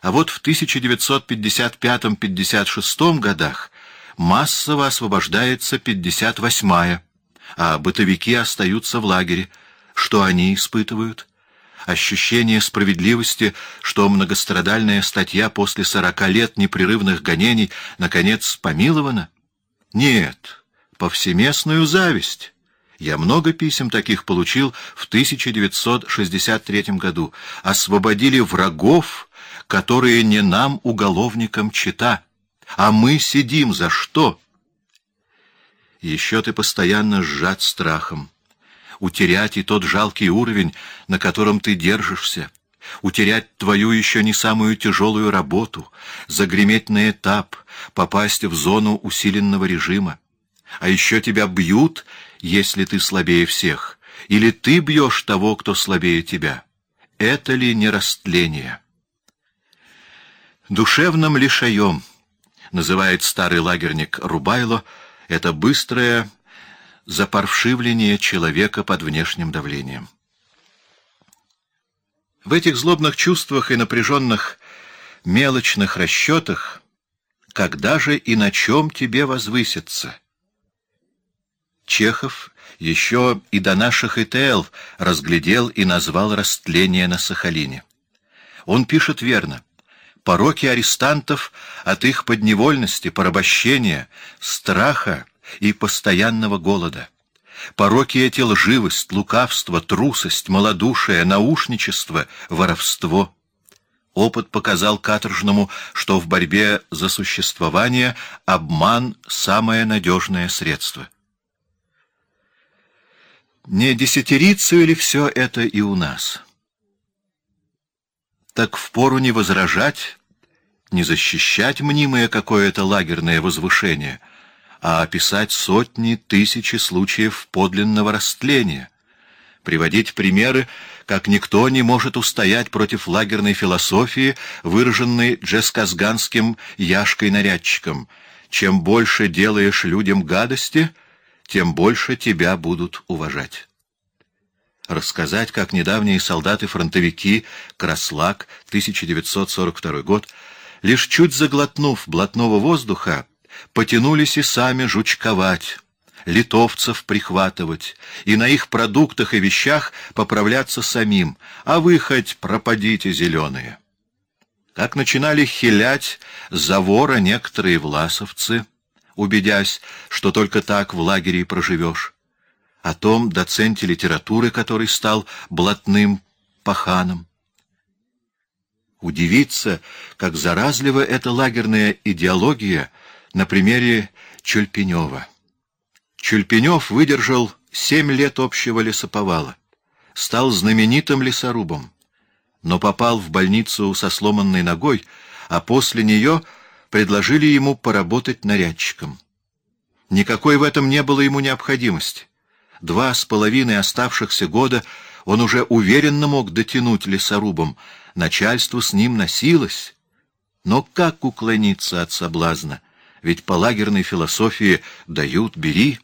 А вот в 1955-56 годах массово освобождается 58-я, а бытовики остаются в лагере. Что они испытывают? Ощущение справедливости, что многострадальная статья после сорока лет непрерывных гонений наконец помилована? Нет, повсеместную зависть. Я много писем таких получил в 1963 году. Освободили врагов, которые не нам, уголовникам, чита. А мы сидим за что? Еще ты постоянно сжат страхом. Утерять и тот жалкий уровень, на котором ты держишься. Утерять твою еще не самую тяжелую работу, загреметь на этап, попасть в зону усиленного режима. А еще тебя бьют, если ты слабее всех, или ты бьешь того, кто слабее тебя. Это ли не растление? Душевным лишаем, называет старый лагерник Рубайло, это быстрое запарвшивление человека под внешним давлением. В этих злобных чувствах и напряженных мелочных расчетах когда же и на чем тебе возвыситься? Чехов еще и до наших ИТЛ разглядел и назвал растление на Сахалине. Он пишет верно. Пороки арестантов от их подневольности, порабощения, страха и постоянного голода. Пороки эти лживость, лукавство, трусость, малодушие, наушничество, воровство. Опыт показал каторжному, что в борьбе за существование обман — самое надежное средство. Не десятирицу ли все это и у нас? Так впору не возражать, не защищать мнимое какое-то лагерное возвышение, а описать сотни, тысячи случаев подлинного растления, приводить примеры, как никто не может устоять против лагерной философии, выраженной джесказганским Яшкой-нарядчиком. Чем больше делаешь людям гадости — тем больше тебя будут уважать. Рассказать, как недавние солдаты-фронтовики, Краслак, 1942 год, лишь чуть заглотнув блатного воздуха, потянулись и сами жучковать, литовцев прихватывать, и на их продуктах и вещах поправляться самим, а вы хоть пропадите зеленые. Как начинали хилять за вора некоторые власовцы — убедясь, что только так в лагере и проживешь, о том доценте литературы, который стал блатным паханом. Удивиться, как заразлива эта лагерная идеология на примере Чульпенева. Чульпенев выдержал семь лет общего лесоповала, стал знаменитым лесорубом, но попал в больницу со сломанной ногой, а после нее — предложили ему поработать нарядчиком. Никакой в этом не было ему необходимости. Два с половиной оставшихся года он уже уверенно мог дотянуть лесорубом, начальство с ним носилось. Но как уклониться от соблазна? Ведь по лагерной философии дают «бери»,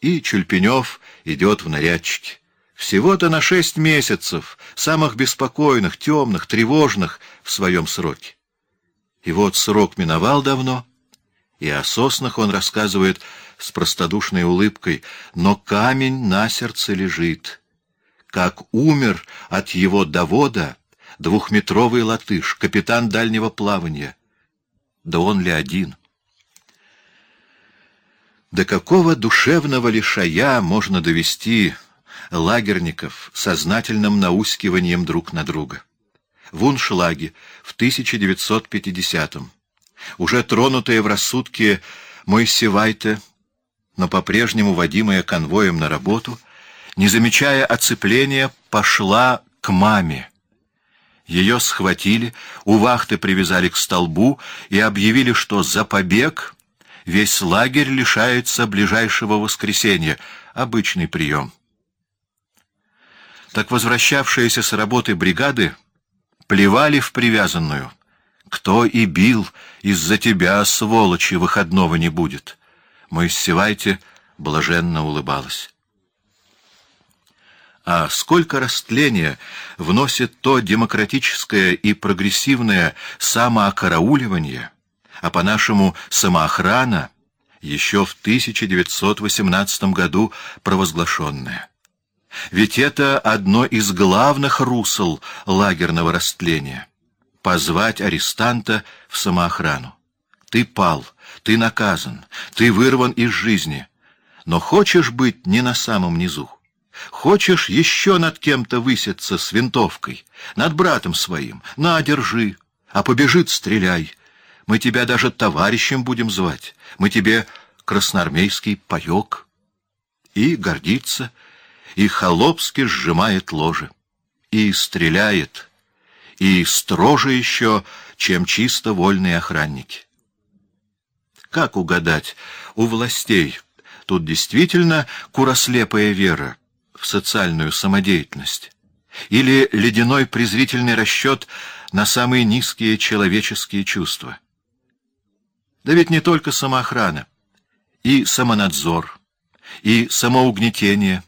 и Чульпенев идет в нарядчики. Всего-то на шесть месяцев, самых беспокойных, темных, тревожных в своем сроке. И вот срок миновал давно, и о соснах он рассказывает с простодушной улыбкой, но камень на сердце лежит. Как умер от его довода двухметровый латыш, капитан дальнего плавания. Да он ли один? До какого душевного лишая можно довести лагерников сознательным наускиванием друг на друга? в Уншлаге в 1950-м. Уже тронутая в рассудке Мойсевайте, но по-прежнему водимая конвоем на работу, не замечая оцепления, пошла к маме. Ее схватили, у вахты привязали к столбу и объявили, что за побег весь лагерь лишается ближайшего воскресенья. Обычный прием. Так возвращавшиеся с работы бригады плевали в привязанную. Кто и бил, из-за тебя, сволочи, выходного не будет. Моисевайте блаженно улыбалась. А сколько растления вносит то демократическое и прогрессивное самоокарауливание, а по-нашему самоохрана, еще в 1918 году провозглашенное. Ведь это одно из главных русел лагерного растления — позвать арестанта в самоохрану. Ты пал, ты наказан, ты вырван из жизни, но хочешь быть не на самом низу. Хочешь еще над кем-то выситься с винтовкой, над братом своим, на, держи, а побежит — стреляй. Мы тебя даже товарищем будем звать, мы тебе красноармейский паек. И гордится, и холопски сжимает ложе, и стреляет, и строже еще, чем чисто вольные охранники. Как угадать у властей? Тут действительно курослепая вера — в социальную самодеятельность? Или ледяной презрительный расчет на самые низкие человеческие чувства? Да ведь не только самоохрана, и самонадзор, и самоугнетение,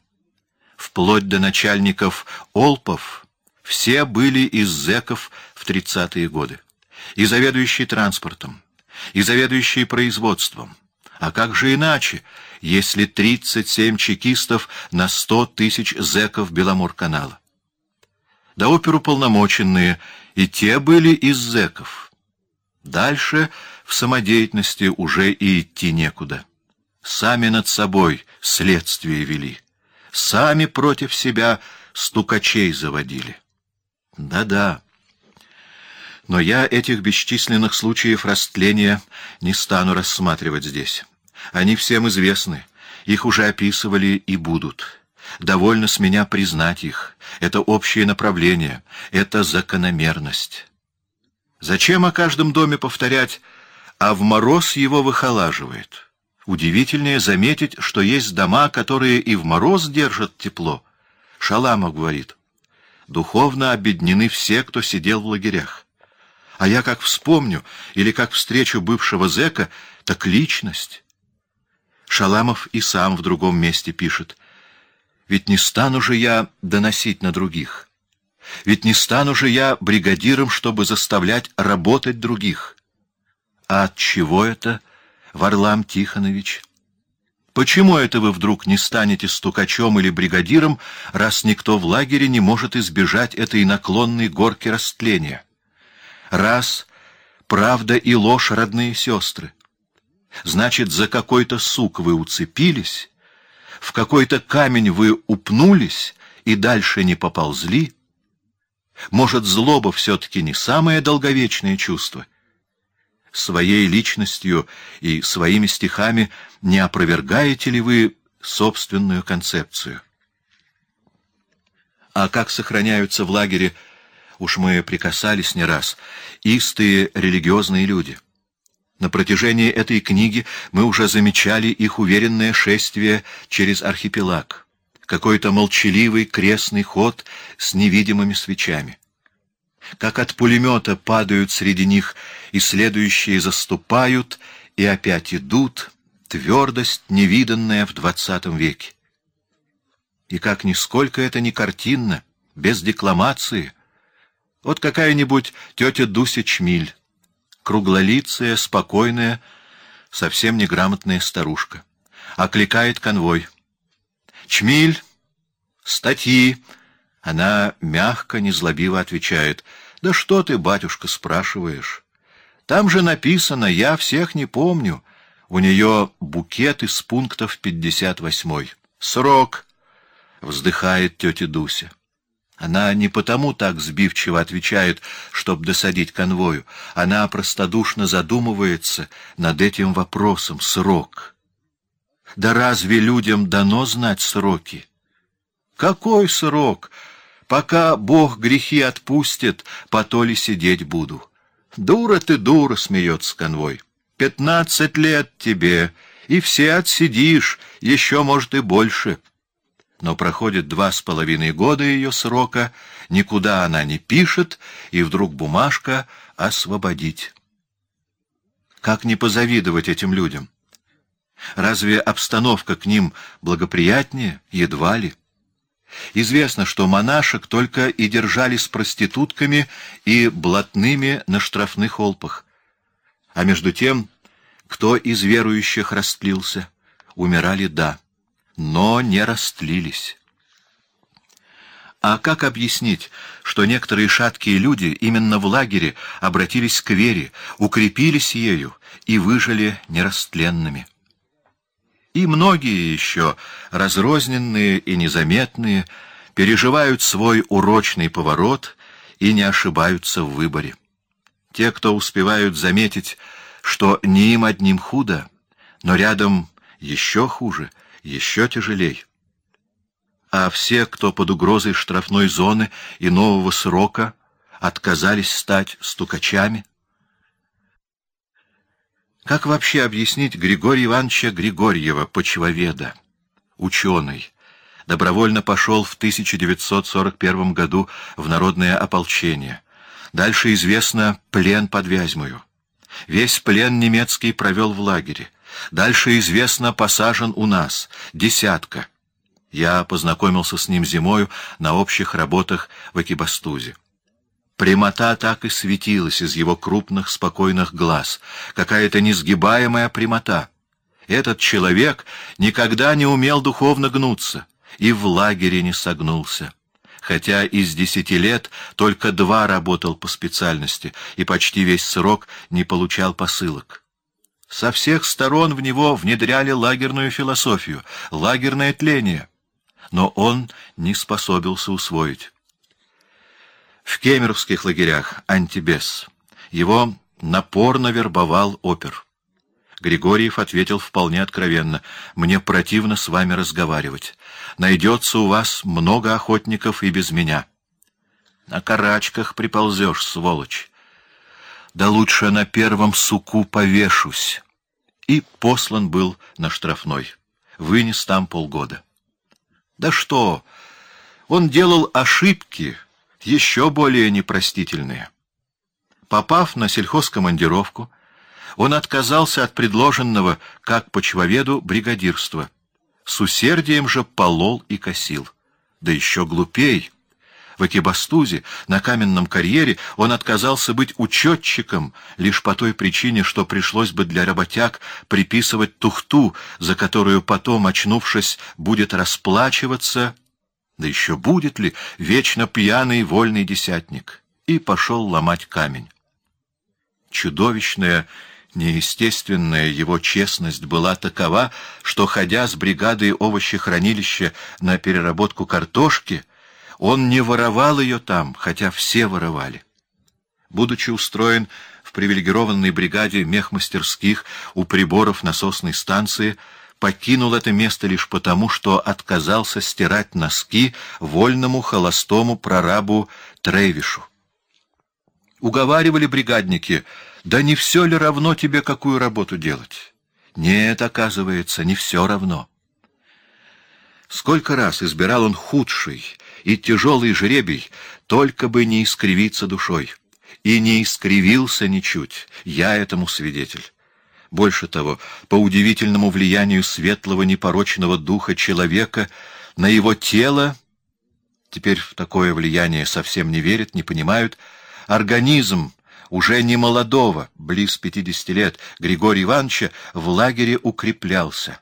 вплоть до начальников Олпов, все были из зэков в тридцатые годы, и заведующие транспортом, и заведующие производством. А как же иначе, если 37 чекистов на 100 тысяч зэков Беломорканала. Да оперуполномоченные, и те были из зэков. Дальше в самодеятельности уже и идти некуда. Сами над собой следствие вели, сами против себя стукачей заводили. Да-да. Но я этих бесчисленных случаев растления не стану рассматривать здесь. Они всем известны, их уже описывали и будут. Довольно с меня признать их. Это общее направление, это закономерность. Зачем о каждом доме повторять, а в мороз его выхолаживает? Удивительнее заметить, что есть дома, которые и в мороз держат тепло. Шаламов говорит, духовно обеднены все, кто сидел в лагерях. А я как вспомню, или как встречу бывшего зэка, так личность. Шаламов и сам в другом месте пишет. «Ведь не стану же я доносить на других. Ведь не стану же я бригадиром, чтобы заставлять работать других. А от чего это, Варлам Тихонович? Почему это вы вдруг не станете стукачом или бригадиром, раз никто в лагере не может избежать этой наклонной горки растления? Раз — правда и ложь родные сестры. Значит, за какой-то сук вы уцепились, в какой-то камень вы упнулись и дальше не поползли? Может, злоба все-таки не самое долговечное чувство? Своей личностью и своими стихами не опровергаете ли вы собственную концепцию? А как сохраняются в лагере, уж мы прикасались не раз, истые религиозные люди — на протяжении этой книги мы уже замечали их уверенное шествие через архипелаг, какой-то молчаливый крестный ход с невидимыми свечами. Как от пулемета падают среди них, и следующие заступают, и опять идут, твердость, невиданная в двадцатом веке. И как нисколько это не картинно, без декламации. Вот какая-нибудь тетя Дуся Чмиль, круглолицая, спокойная, совсем неграмотная старушка. Окликает конвой. «Чмиль! Статьи!» Она мягко, незлобиво отвечает. «Да что ты, батюшка, спрашиваешь? Там же написано, я всех не помню. У нее букет из пунктов пятьдесят восьмой. Срок!» — вздыхает тетя Дуся. Она не потому так сбивчиво отвечает, чтобы досадить конвою. Она простодушно задумывается над этим вопросом — срок. Да разве людям дано знать сроки? Какой срок? Пока Бог грехи отпустит, по то ли сидеть буду. Дура ты, дура, смеется конвой. Пятнадцать лет тебе, и все отсидишь, еще, может, и больше. Но проходит два с половиной года ее срока, никуда она не пишет, и вдруг бумажка «освободить». Как не позавидовать этим людям? Разве обстановка к ним благоприятнее? Едва ли. Известно, что монашек только и держали с проститутками и блатными на штрафных олпах. А между тем, кто из верующих растлился? Умирали, да, но не растлились. А как объяснить, что некоторые шаткие люди именно в лагере обратились к вере, укрепились ею и выжили нерастленными? И многие еще, разрозненные и незаметные, переживают свой урочный поворот и не ошибаются в выборе. Те, кто успевают заметить, что не им одним худо, но рядом еще хуже, еще тяжелей. А все, кто под угрозой штрафной зоны и нового срока, отказались стать стукачами — как вообще объяснить Григория Ивановича Григорьева, почвоведа, ученый? Добровольно пошел в 1941 году в народное ополчение. Дальше известно плен под Вязьмою. Весь плен немецкий провел в лагере. Дальше известно посажен у нас. Десятка. Я познакомился с ним зимою на общих работах в Экибастузе. Прямота так и светилась из его крупных, спокойных глаз. Какая-то несгибаемая прямота. Этот человек никогда не умел духовно гнуться и в лагере не согнулся. Хотя из десяти лет только два работал по специальности и почти весь срок не получал посылок. Со всех сторон в него внедряли лагерную философию, лагерное тление. Но он не способился усвоить в кемеровских лагерях антибес. Его напорно вербовал опер. Григорьев ответил вполне откровенно. «Мне противно с вами разговаривать. Найдется у вас много охотников и без меня». «На карачках приползешь, сволочь. Да лучше на первом суку повешусь». И послан был на штрафной. Вынес там полгода. «Да что! Он делал ошибки» еще более непростительные. Попав на сельхозкомандировку, он отказался от предложенного, как почвоведу, бригадирства. С усердием же полол и косил. Да еще глупей. В Экибастузе, на каменном карьере, он отказался быть учетчиком лишь по той причине, что пришлось бы для работяг приписывать тухту, за которую потом, очнувшись, будет расплачиваться да еще будет ли вечно пьяный вольный десятник? И пошел ломать камень. Чудовищная, неестественная его честность была такова, что, ходя с бригадой овощехранилища на переработку картошки, он не воровал ее там, хотя все воровали. Будучи устроен в привилегированной бригаде мехмастерских у приборов насосной станции, покинул это место лишь потому, что отказался стирать носки вольному холостому прорабу Трейвишу. Уговаривали бригадники, да не все ли равно тебе, какую работу делать? Нет, оказывается, не все равно. Сколько раз избирал он худший и тяжелый жребий, только бы не искривиться душой. И не искривился ничуть, я этому свидетель. Больше того, по удивительному влиянию светлого непорочного духа человека на его тело, теперь в такое влияние совсем не верят, не понимают, организм уже не молодого, близ пятидесяти лет, Григория Ивановича в лагере укреплялся.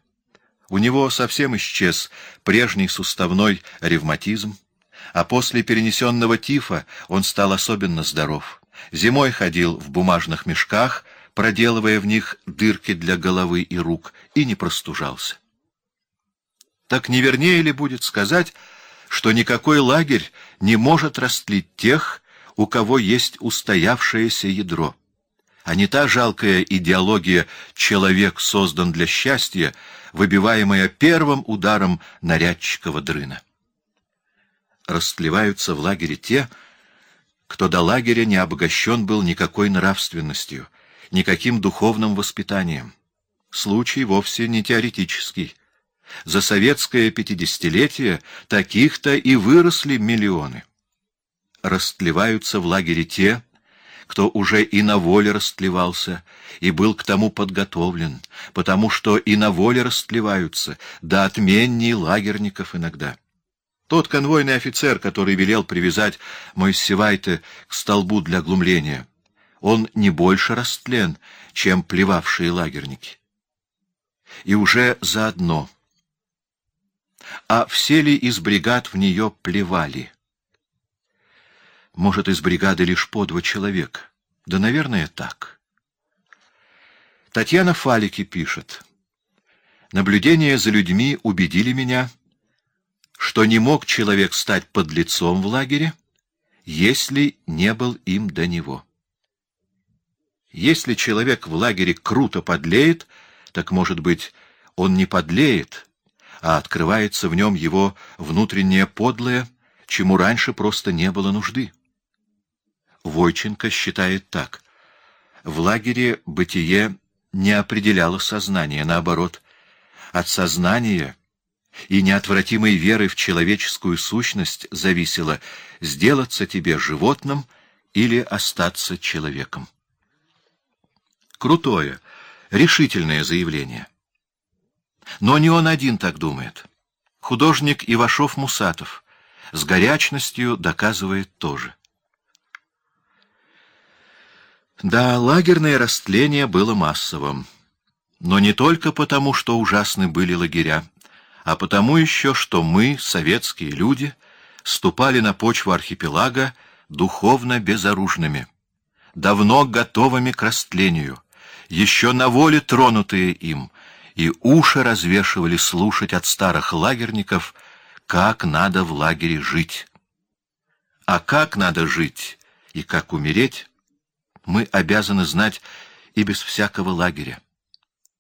У него совсем исчез прежний суставной ревматизм, а после перенесенного тифа он стал особенно здоров. Зимой ходил в бумажных мешках, проделывая в них дырки для головы и рук, и не простужался. Так не вернее ли будет сказать, что никакой лагерь не может растлить тех, у кого есть устоявшееся ядро, а не та жалкая идеология «человек создан для счастья», выбиваемая первым ударом нарядчикова дрына. Растлеваются в лагере те, кто до лагеря не обогащен был никакой нравственностью, никаким духовным воспитанием. Случай вовсе не теоретический. За советское пятидесятилетие таких-то и выросли миллионы. Растлеваются в лагере те, кто уже и на воле растлевался, и был к тому подготовлен, потому что и на воле растлеваются, да отменней лагерников иногда. Тот конвойный офицер, который велел привязать Моиссевайте к столбу для глумления, он не больше растлен, чем плевавшие лагерники. И уже заодно. А все ли из бригад в нее плевали? Может, из бригады лишь по два человека. Да, наверное, так. Татьяна Фалики пишет. Наблюдения за людьми убедили меня, что не мог человек стать подлецом в лагере, если не был им до него. Если человек в лагере круто подлеет, так, может быть, он не подлеет, а открывается в нем его внутреннее подлое, чему раньше просто не было нужды. Войченко считает так. В лагере бытие не определяло сознание, наоборот. От сознания и неотвратимой веры в человеческую сущность зависело сделаться тебе животным или остаться человеком. Крутое, решительное заявление. Но не он один так думает. Художник Ивашов-Мусатов с горячностью доказывает тоже. Да, лагерное растление было массовым. Но не только потому, что ужасны были лагеря, а потому еще, что мы, советские люди, ступали на почву архипелага духовно безоружными, давно готовыми к растлению, еще на воле тронутые им, и уши развешивали слушать от старых лагерников, как надо в лагере жить. А как надо жить и как умереть, мы обязаны знать и без всякого лагеря.